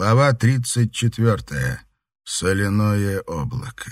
Глава 34. Соляное облако.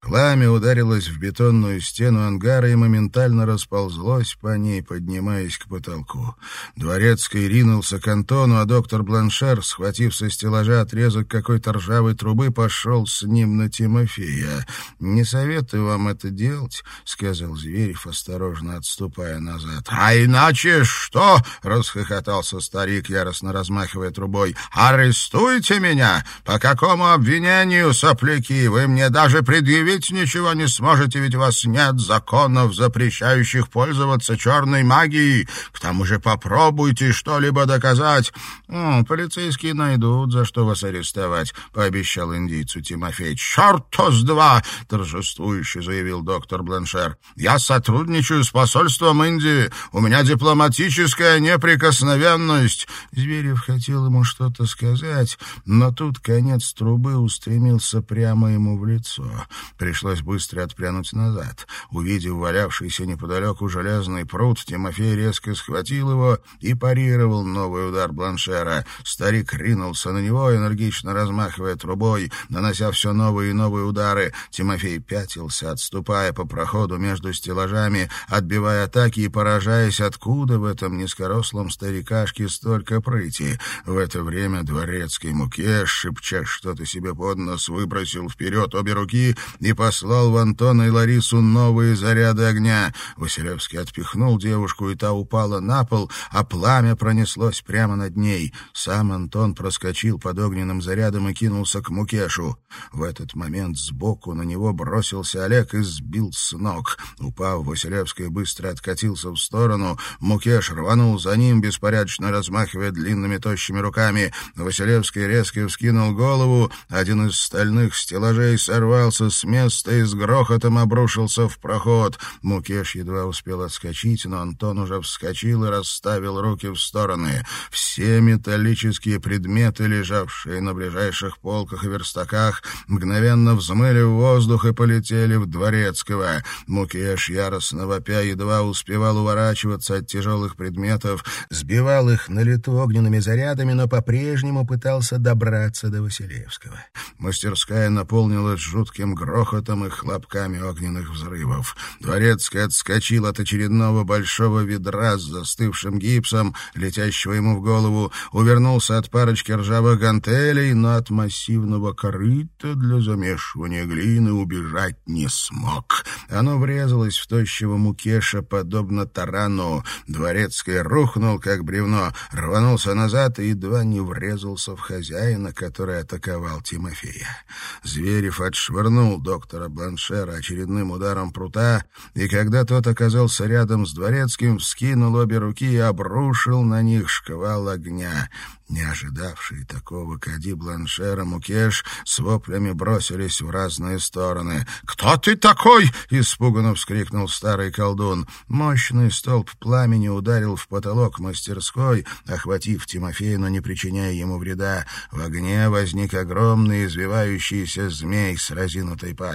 Пламя ударилось в бетонную стену ангара и моментально расползлось по ней, поднимаясь к потолку. Дворецкий ринулся к Антону, а доктор Бланшер, схватив со стеллажа отрезок какой-то ржавой трубы, пошел с ним на Тимофея. «Не советую вам это делать», — сказал Зверев, осторожно отступая назад. «А иначе что?» — расхохотался старик, яростно размахивая трубой. «Арестуйте меня! По какому обвинению, сопляки? Вы мне даже предъявили предъявить ничего не сможете, ведь у вас нет законов, запрещающих пользоваться черной магией. К тому же попробуйте что-либо доказать. «О, полицейские найдут, за что вас арестовать», — пообещал индийцу Тимофей. «Черт-то с два!» — торжествующе заявил доктор Бланшер. «Я сотрудничаю с посольством Индии. У меня дипломатическая неприкосновенность». Зверев хотел ему что-то сказать, но тут конец трубы устремился прямо ему в лицо. Пришлось быстро отпрянуть назад. Увидев валявшийся неподалеку железный пруд, Тимофей резко схватил его и парировал новый удар Бланшера. Старик ринулся на него, энергично размахивая трубой, нанося все новые и новые удары. Тимофей пятился, отступая по проходу между стеллажами, отбивая атаки и поражаясь, откуда в этом низкорослом старикашке столько прыти. В это время дворецкий Мукеш, шепча что-то себе под нос, выбросил вперед обе руки послал в Антона и Ларису новые заряды огня. Василевский отпихнул девушку, и та упала на пол, а пламя пронеслось прямо над ней. Сам Антон проскочил под огненным зарядом и кинулся к Мукешу. В этот момент сбоку на него бросился Олег и сбил с ног. Упав, Василевский быстро откатился в сторону. Мукеш рванул за ним, беспорядочно размахивая длинными тощими руками. Василевский резко вскинул голову. Один из стальных стеллажей сорвался с места и с грохотом обрушился в проход. Мукеш едва успел отскочить, но Антон уже вскочил и расставил руки в стороны. Все металлические предметы, лежавшие на ближайших полках и верстаках, мгновенно взмыли в воздух и полетели в Дворецкого. Мукеш, яростно вопя, едва успевал уворачиваться от тяжелых предметов, сбивал их на лету огненными зарядами, но по-прежнему пытался добраться до Василевского. Мастерская наполнилась жутким грохотом, грохотом и хлопками огненных взрывов. Дворецкий отскочил от очередного большого ведра с застывшим гипсом, летящего ему в голову, увернулся от парочки ржавых гантелей, но от массивного корыта для замешивания глины убежать не смог. Оно врезалось в тощего мукеша, подобно тарану. Дворецкий рухнул, как бревно, рванулся назад и едва не врезался в хозяина, который атаковал Тимофея. Зверев отшвырнул доктора Бланшера очередным ударом прута, и когда тот оказался рядом с дворецким, вскинул обе руки и обрушил на них шквал огня. Не ожидавшие такого Кади Бланшера Мукеш с воплями бросились в разные стороны. «Кто ты такой?» — испуганно вскрикнул старый колдун. Мощный столб пламени ударил в потолок мастерской, охватив Тимофея, но не причиняя ему вреда. В огне возник огромный извивающийся змей с разинутой пастью.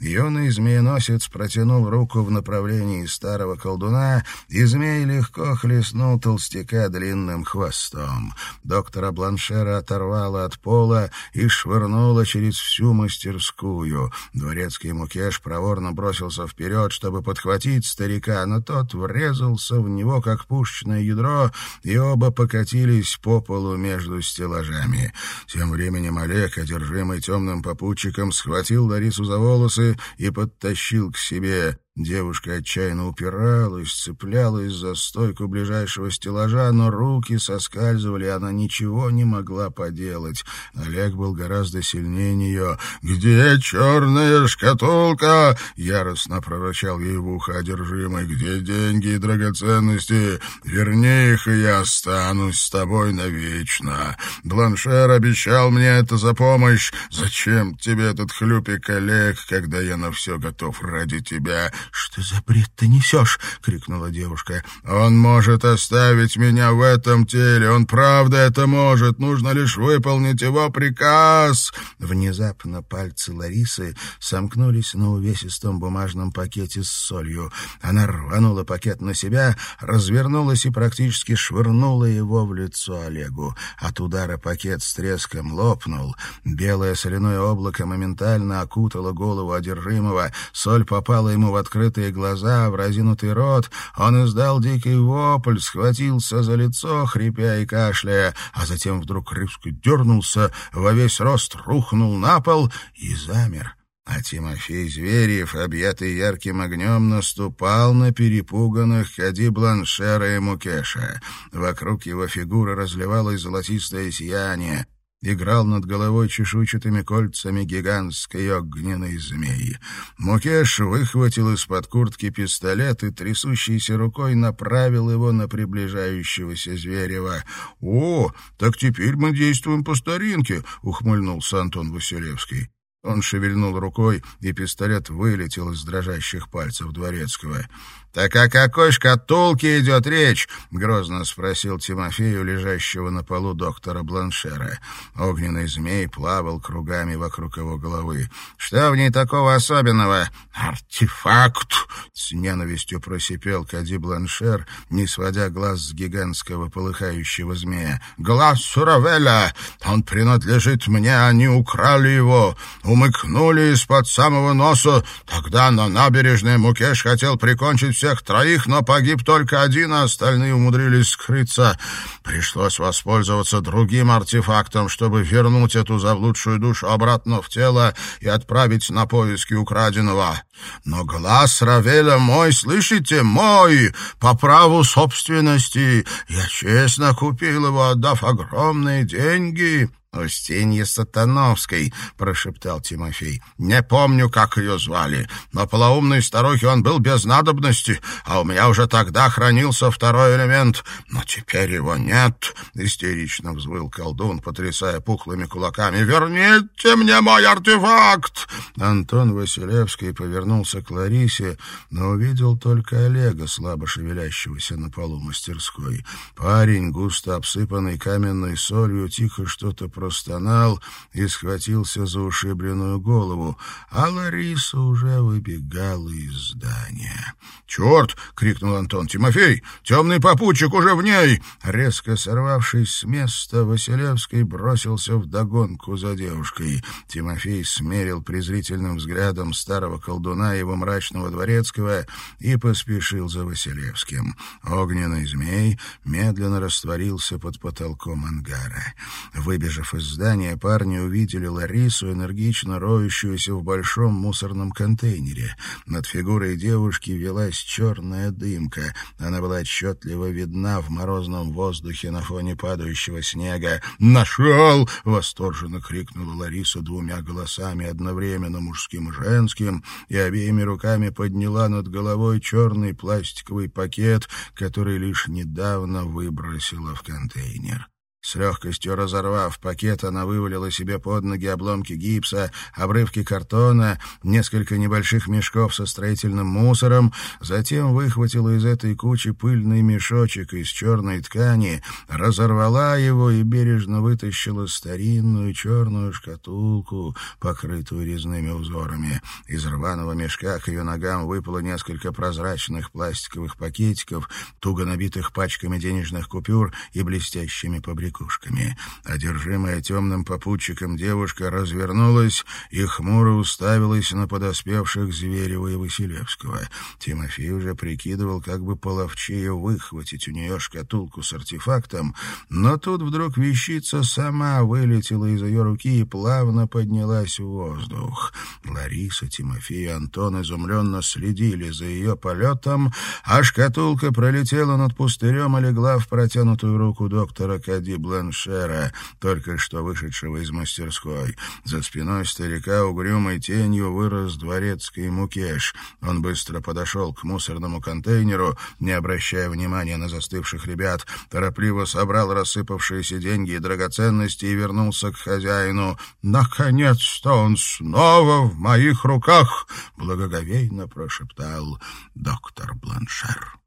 Юный змееносец протянул руку в направлении старого колдуна, и змей легко хлестнул толстяка длинным хвостом. Доктора Бланшера оторвала от пола и швырнула через всю мастерскую. Дворецкий Мукеш проворно бросился вперед, чтобы подхватить старика, но тот врезался в него, как пушечное ядро, и оба покатились по полу между стеллажами. Тем временем Олег, одержимый темным попутчиком, схватил Ларису за волосы и подтащил к себе. Девушка отчаянно упиралась, цеплялась за стойку ближайшего стеллажа, но руки соскальзывали, она ничего не могла поделать. Олег был гораздо сильнее нее. «Где черная шкатулка?» — яростно прорычал ей в ухо одержимый. «Где деньги и драгоценности? Верни их, и я останусь с тобой навечно. Бланшер обещал мне это за помощь. Зачем тебе этот хлюпик Олег, когда я на все готов ради тебя?» «Что за бред ты несешь?» — крикнула девушка. «Он может оставить меня в этом теле. Он правда это может. Нужно лишь выполнить его приказ». Внезапно пальцы Ларисы сомкнулись на увесистом бумажном пакете с солью. Она рванула пакет на себя, развернулась и практически швырнула его в лицо Олегу. От удара пакет с треском лопнул. Белое соляное облако моментально окутало голову одержимого. Соль попала ему в открытые глаза, в разинутый рот. Он издал дикий вопль, схватился за лицо, хрипя и кашляя, а затем вдруг рыбский дернулся, во весь рост рухнул на пол и замер. А Тимофей Зверев, объятый ярким огнем, наступал на перепуганных Хади Бланшера и Мукеша. Вокруг его фигуры разливалось золотистое сияние. Играл над головой чешуйчатыми кольцами гигантской огненной змеи. Мукеш выхватил из-под куртки пистолет и трясущейся рукой направил его на приближающегося Зверева. «О, так теперь мы действуем по старинке», — ухмыльнулся Антон Василевский. Он шевельнул рукой, и пистолет вылетел из дрожащих пальцев Дворецкого. «Так о какой шкатулке идет речь?» — грозно спросил Тимофею, лежащего на полу доктора Бланшера. Огненный змей плавал кругами вокруг его головы. «Что в ней такого особенного?» «Артефакт!» — с ненавистью просипел Кади Бланшер, не сводя глаз с гигантского полыхающего змея. «Глаз Суравеля! Он принадлежит мне, они украли его, умыкнули из-под самого носа. Тогда на набережной Мукеш хотел прикончить всех всех троих, но погиб только один, а остальные умудрились скрыться. Пришлось воспользоваться другим артефактом, чтобы вернуть эту заблудшую душу обратно в тело и отправить на поиски украденного. Но глаз Равеля мой, слышите, мой, по праву собственности. Я честно купил его, отдав огромные деньги. «Устинья Сатановской», — прошептал Тимофей. «Не помню, как ее звали, но полоумной старухе он был без надобности, а у меня уже тогда хранился второй элемент, но теперь его нет», — истерично взвыл колдун, потрясая пухлыми кулаками. «Верните мне мой артефакт!» Антон Василевский повернулся к Ларисе, но увидел только Олега, слабо шевелящегося на полу мастерской. Парень, густо обсыпанный каменной солью, тихо что-то про простонал и схватился за ушибленную голову, а Лариса уже выбегала из здания. «Черт!» — крикнул Антон. «Тимофей! Темный попутчик уже в ней!» Резко сорвавшись с места, Василевский бросился в догонку за девушкой. Тимофей смерил презрительным взглядом старого колдуна его мрачного дворецкого и поспешил за Василевским. Огненный змей медленно растворился под потолком ангара. Выбежав из здания, парни увидели Ларису, энергично роющуюся в большом мусорном контейнере. Над фигурой девушки велась черная дымка. Она была отчетливо видна в морозном воздухе на фоне падающего снега. «Нашел!» — восторженно крикнула Лариса двумя голосами, одновременно мужским и женским, и обеими руками подняла над головой черный пластиковый пакет, который лишь недавно выбросила в контейнер. С легкостью разорвав пакет, она вывалила себе под ноги обломки гипса, обрывки картона, несколько небольших мешков со строительным мусором, затем выхватила из этой кучи пыльный мешочек из черной ткани, разорвала его и бережно вытащила старинную черную шкатулку, покрытую резными узорами. Из рваного мешка к ее ногам выпало несколько прозрачных пластиковых пакетиков, туго набитых пачками денежных купюр и блестящими побрякушками побрякушками. Одержимая темным попутчиком девушка развернулась и хмуро уставилась на подоспевших Зверева и Василевского. Тимофей уже прикидывал, как бы половчее выхватить у нее шкатулку с артефактом, но тут вдруг вещица сама вылетела из ее руки и плавно поднялась в воздух. Лариса, Тимофей и Антон изумленно следили за ее полетом, а шкатулка пролетела над пустырем и легла в протянутую руку доктора Кади Бланшера, только что вышедшего из мастерской. За спиной старика угрюмой тенью вырос дворецкий мукеш. Он быстро подошел к мусорному контейнеру, не обращая внимания на застывших ребят, торопливо собрал рассыпавшиеся деньги и драгоценности и вернулся к хозяину. «Наконец-то он снова в моих руках!» — благоговейно прошептал доктор Бланшер.